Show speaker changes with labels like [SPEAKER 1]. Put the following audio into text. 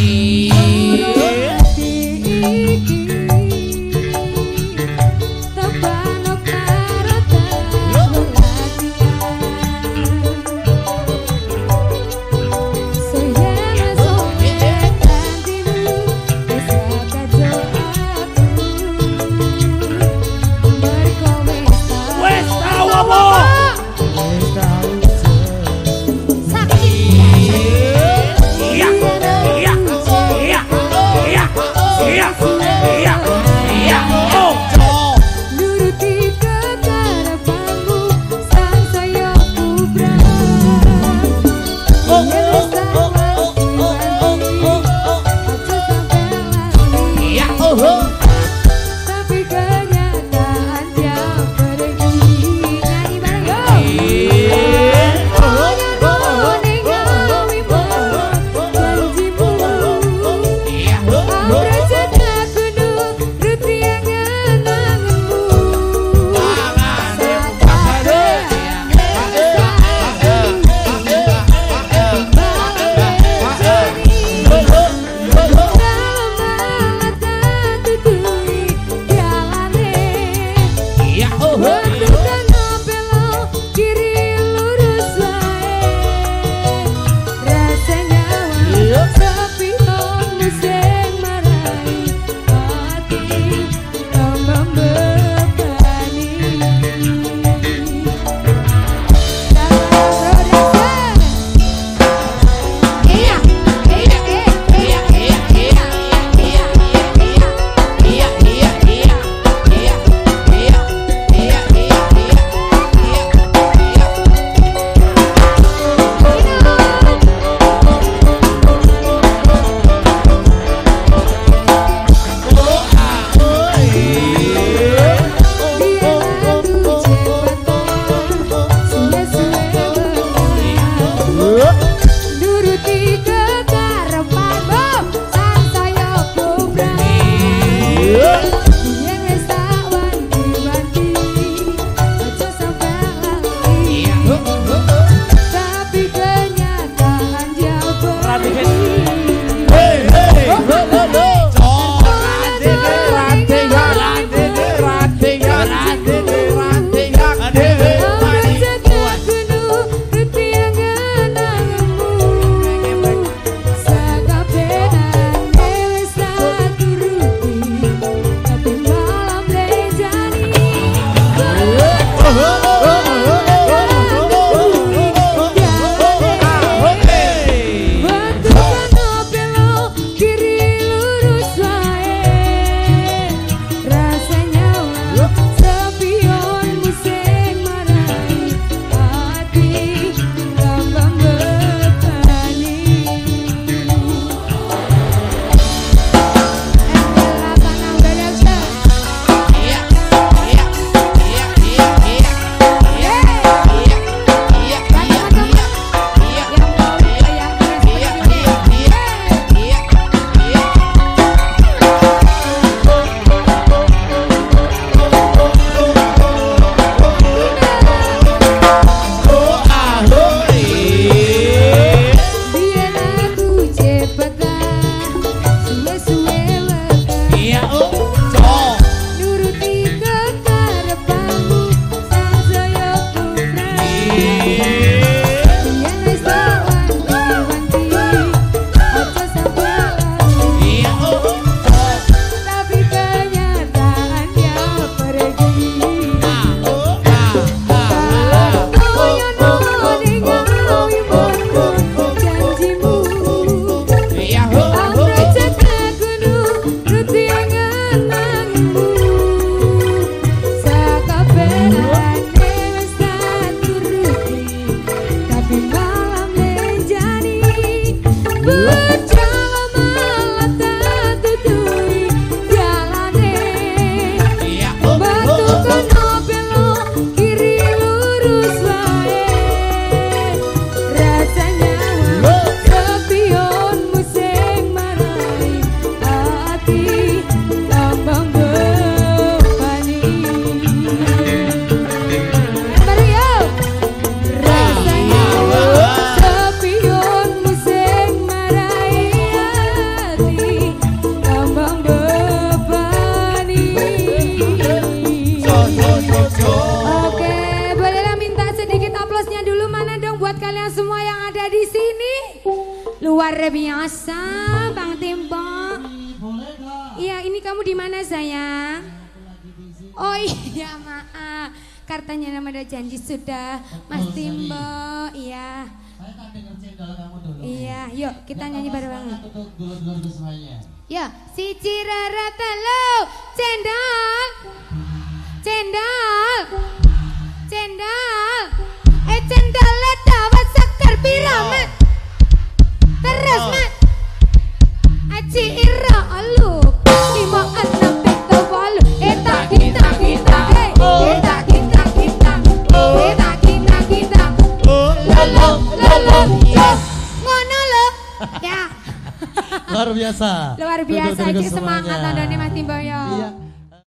[SPEAKER 1] see. Luar biasa Bang Timbo. Iya, ini kamu di mana sayang? Oh iya, maaf. Kartanya nama udah janji sudah, Mas Timbo. Iya. Iya, yuk kita nyanyi bareng-bareng. Ya, si Cirara telo cendol. Cendol. Cendol.
[SPEAKER 2] Biasa.
[SPEAKER 1] Luar biasa Iki semangat Andone Mas Timboyo Iya